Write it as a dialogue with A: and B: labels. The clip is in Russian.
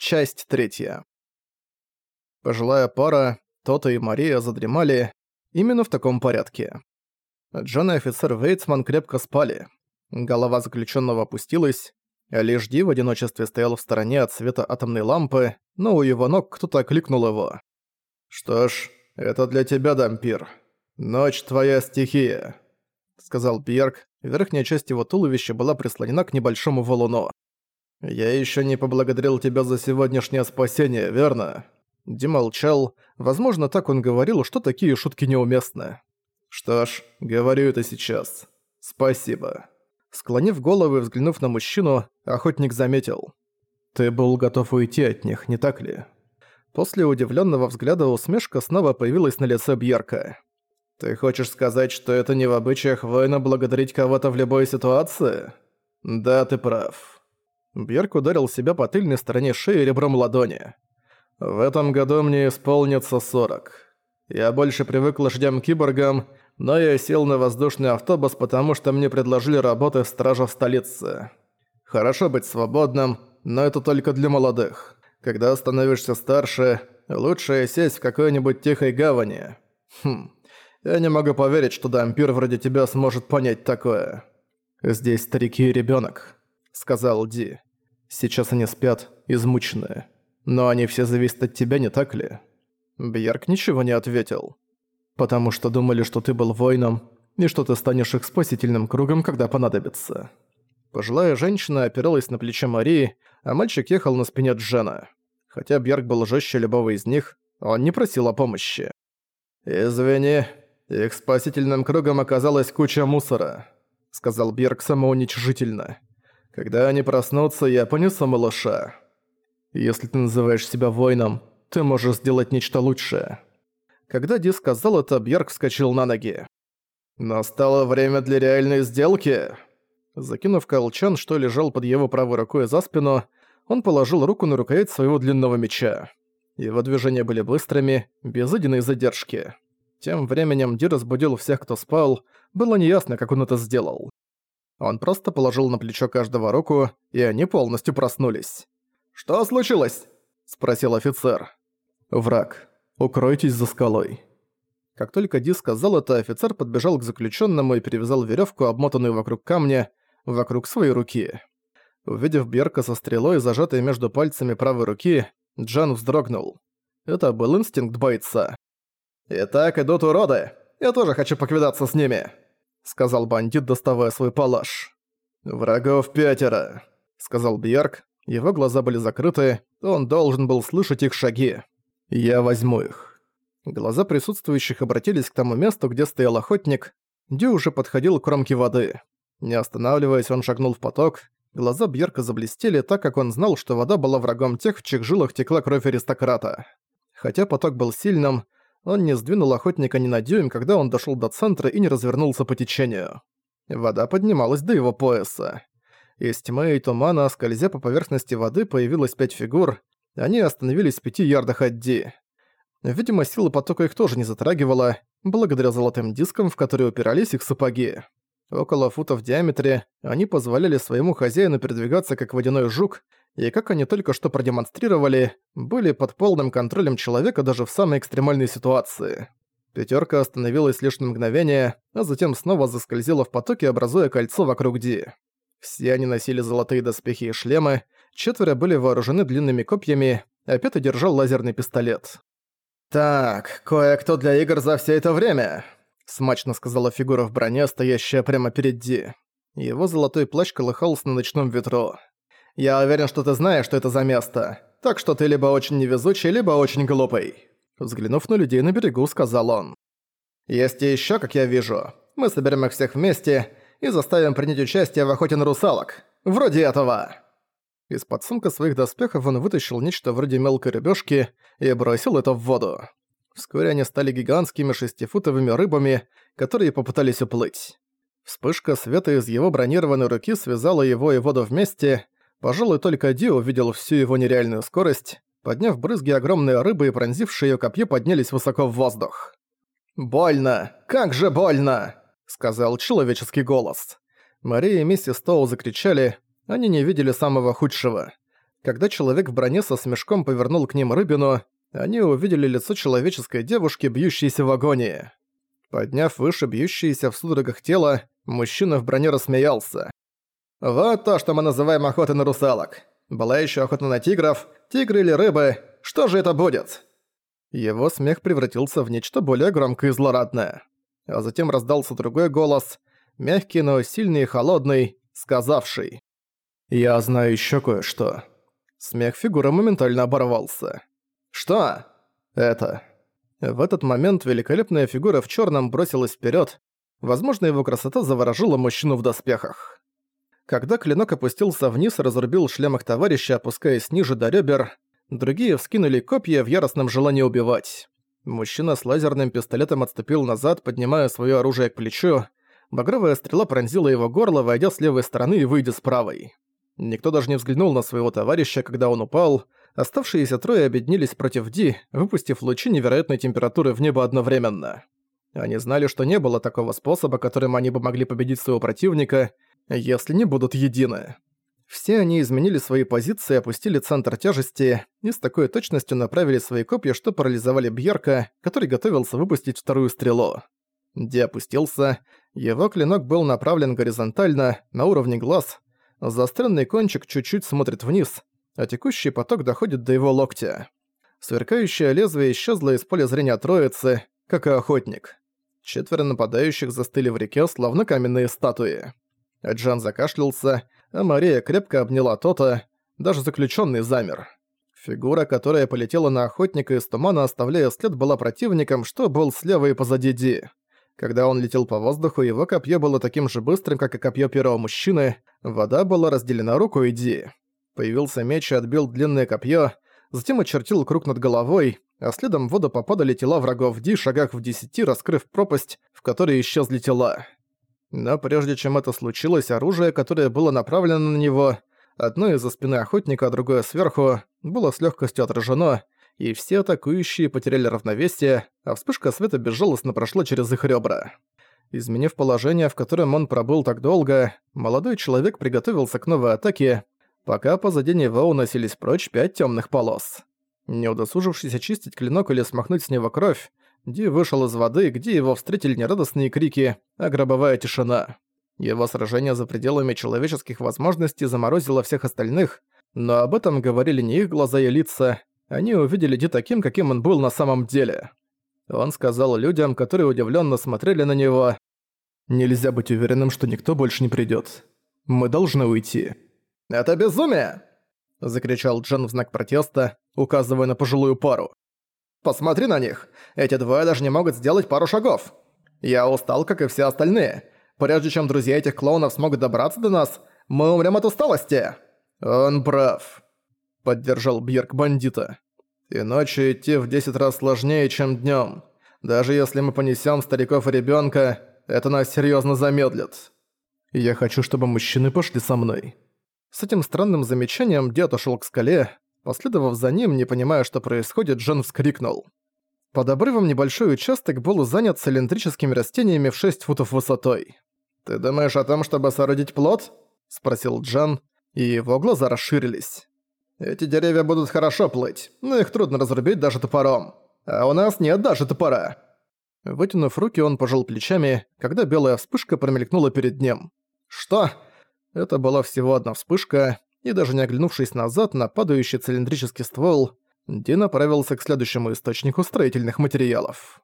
A: Часть третья. Пожилая пара, Тота и Мария задремали именно в таком порядке. Джон и офицер Вейтсман крепко спали. Голова заключенного опустилась, а лишь Ди в одиночестве стоял в стороне от света атомной лампы, но у его ног кто-то окликнул его. «Что ж, это для тебя, Дампир. Ночь твоя стихия», — сказал Бьерк. Верхняя часть его туловища была прислонена к небольшому валуну. «Я еще не поблагодарил тебя за сегодняшнее спасение, верно?» Ди молчал. Возможно, так он говорил, что такие шутки неуместны. «Что ж, говорю это сейчас. Спасибо». Склонив голову и взглянув на мужчину, охотник заметил. «Ты был готов уйти от них, не так ли?» После удивленного взгляда усмешка снова появилась на лице Бьерка. «Ты хочешь сказать, что это не в обычаях воина благодарить кого-то в любой ситуации?» «Да, ты прав». Бьерк ударил себя по тыльной стороне шеи ребром ладони. «В этом году мне исполнится 40. Я больше привык к лошадям-киборгам, но я сел на воздушный автобус, потому что мне предложили работы стража в столице. Хорошо быть свободным, но это только для молодых. Когда становишься старше, лучше сесть в какой-нибудь тихой гавани. Хм, я не могу поверить, что дампир вроде тебя сможет понять такое. Здесь старики и ребенок, сказал Ди. Сейчас они спят, измученные. Но они все зависят от тебя, не так ли?» Бьярк ничего не ответил. «Потому что думали, что ты был воином, и что ты станешь их спасительным кругом, когда понадобится». Пожилая женщина опиралась на плечо Марии, а мальчик ехал на спине Джена. Хотя Бьярк был жестче любого из них, он не просил о помощи. «Извини, их спасительным кругом оказалась куча мусора», — сказал Бьярк самоуничижительно. Когда они проснутся, я понесу малыша. Если ты называешь себя воином, ты можешь сделать нечто лучшее». Когда Ди сказал это, Бьерк вскочил на ноги. «Настало время для реальной сделки!» Закинув колчан, что лежал под его правой рукой за спину, он положил руку на рукоять своего длинного меча. Его движения были быстрыми, без единой задержки. Тем временем Ди разбудил всех, кто спал, было неясно, как он это сделал. Он просто положил на плечо каждого руку, и они полностью проснулись. «Что случилось?» – спросил офицер. «Враг. Укройтесь за скалой». Как только Ди сказал это, офицер подбежал к заключенному и перевязал веревку, обмотанную вокруг камня, вокруг своей руки. Увидев Берка со стрелой, зажатой между пальцами правой руки, Джан вздрогнул. Это был инстинкт бойца. «Итак, идут уроды. Я тоже хочу поквидаться с ними», сказал бандит, доставая свой палаш. «Врагов пятеро», — сказал Бьерк. Его глаза были закрыты, он должен был слышать их шаги. «Я возьму их». Глаза присутствующих обратились к тому месту, где стоял охотник. Дю уже подходил к кромке воды. Не останавливаясь, он шагнул в поток. Глаза Бьерка заблестели, так как он знал, что вода была врагом тех, в чьих жилах текла кровь аристократа. Хотя поток был сильным, он не сдвинул охотника ни на дюйм, когда он дошёл до центра и не развернулся по течению. Вода поднималась до его пояса. Из тьмы и тумана, скользя по поверхности воды, появилось пять фигур. Они остановились в пяти ярдах от Ди. Видимо, сила потока их тоже не затрагивала, благодаря золотым дискам, в которые упирались их сапоги. Около фута в диаметре они позволяли своему хозяину передвигаться как водяной жук, и как они только что продемонстрировали, были под полным контролем человека даже в самой экстремальной ситуации. Пятерка остановилась лишь на мгновение, а затем снова заскользила в потоке, образуя кольцо вокруг Ди. Все они носили золотые доспехи и шлемы, четверо были вооружены длинными копьями, а пятый держал лазерный пистолет. «Так, кое-кто для игр за все это время», — смачно сказала фигура в броне, стоящая прямо перед Ди. Его золотой плащ колыхался на ночном ветру. Я уверен, что ты знаешь, что это за место. Так что ты либо очень невезучий, либо очень глупый». Взглянув на людей на берегу, сказал он. «Есть и ещё, как я вижу. Мы соберем их всех вместе и заставим принять участие в охоте на русалок. Вроде этого». Из-под сумка своих доспехов он вытащил нечто вроде мелкой рыбёшки и бросил это в воду. Вскоре они стали гигантскими шестифутовыми рыбами, которые попытались уплыть. Вспышка света из его бронированной руки связала его и воду вместе, Пожалуй, только Ди увидел всю его нереальную скорость. Подняв брызги, огромные рыбы и пронзившие её копье поднялись высоко в воздух. «Больно! Как же больно!» — сказал человеческий голос. Мария и миссис Тоу закричали. Они не видели самого худшего. Когда человек в броне со смешком повернул к ним рыбину, они увидели лицо человеческой девушки, бьющейся в агонии. Подняв выше бьющееся в судорогах тело, мужчина в броне рассмеялся. «Вот то, что мы называем охотой на русалок. Была еще охота на тигров, тигры или рыбы. Что же это будет?» Его смех превратился в нечто более громкое и злорадное. А затем раздался другой голос, мягкий, но сильный и холодный, сказавший. «Я знаю еще кое-что». Смех фигуры моментально оборвался. «Что?» «Это». В этот момент великолепная фигура в черном бросилась вперед. Возможно, его красота заворожила мужчину в доспехах. Когда клинок опустился вниз и разрубил шлем их товарища, опускаясь ниже до ребер, другие вскинули копья в яростном желании убивать. Мужчина с лазерным пистолетом отступил назад, поднимая свое оружие к плечу. Багровая стрела пронзила его горло, войдя с левой стороны и выйдя с правой. Никто даже не взглянул на своего товарища, когда он упал. Оставшиеся трое объединились против Ди, выпустив лучи невероятной температуры в небо одновременно. Они знали, что не было такого способа, которым они бы могли победить своего противника, если не будут едины. Все они изменили свои позиции, опустили центр тяжести и с такой точностью направили свои копья, что парализовали Бьерка, который готовился выпустить вторую стрелу. Ди опустился, его клинок был направлен горизонтально, на уровне глаз, Заостренный кончик чуть-чуть смотрит вниз, а текущий поток доходит до его локтя. Сверкающее лезвие исчезло из поля зрения троицы, как и охотник. Четверо нападающих застыли в реке, словно каменные статуи. Джан закашлялся, а Мария крепко обняла Тота, даже заключенный замер. Фигура, которая полетела на охотника из тумана, оставляя след, была противником, что был слева и позади Ди. Когда он летел по воздуху, его копье было таким же быстрым, как и копье первого мужчины. Вода была разделена рукой Ди. Появился меч и отбил длинное копье, затем очертил круг над головой, а следом в воду попадали тела врагов Ди, шагах в десяти, раскрыв пропасть, в которой исчезли тела. Но прежде чем это случилось, оружие, которое было направлено на него, одно из-за спины охотника, а другое сверху, было с легкостью отражено, и все атакующие потеряли равновесие, а вспышка света безжалостно прошла через их ребра. Изменив положение, в котором он пробыл так долго, молодой человек приготовился к новой атаке, пока позади него уносились прочь пять темных полос. Не удосужившись очистить клинок или смахнуть с него кровь, Ди вышел из воды, где его встретили нерадостные крики, а гробовая тишина. Его сражение за пределами человеческих возможностей заморозило всех остальных, но об этом говорили не их глаза и лица, они увидели Ди таким, каким он был на самом деле. Он сказал людям, которые удивленно смотрели на него, «Нельзя быть уверенным, что никто больше не придет. Мы должны уйти». «Это безумие!» – закричал Джен в знак протеста, указывая на пожилую пару. «Посмотри на них! Эти двое даже не могут сделать пару шагов! Я устал, как и все остальные. Прежде чем друзья этих клоунов смогут добраться до нас, мы умрем от усталости!» «Он прав», поддержал Бьерк бандита. «И ночью идти в десять раз сложнее, чем днём. Даже если мы понесём стариков и ребёнка, это нас серьёзно замедлит. Я хочу, чтобы мужчины пошли со мной». С этим странным замечанием дед ушёл к скале. Последовав за ним, не понимая, что происходит, Джен вскрикнул. Под обрывом небольшой участок был занят цилиндрическими растениями в 6 футов высотой. «Ты думаешь о том, чтобы соорудить плод?» – спросил Джан, и его глаза расширились. Эти деревья будут хорошо плыть, но их трудно разрубить даже топором. А у нас нет даже топора». Вытянув руки, он пожал плечами, когда белая вспышка промелькнула перед ним. «Что?» Это была всего одна вспышка, и даже не оглянувшись назад на падающий цилиндрический ствол, Ди направился к следующему источнику строительных материалов.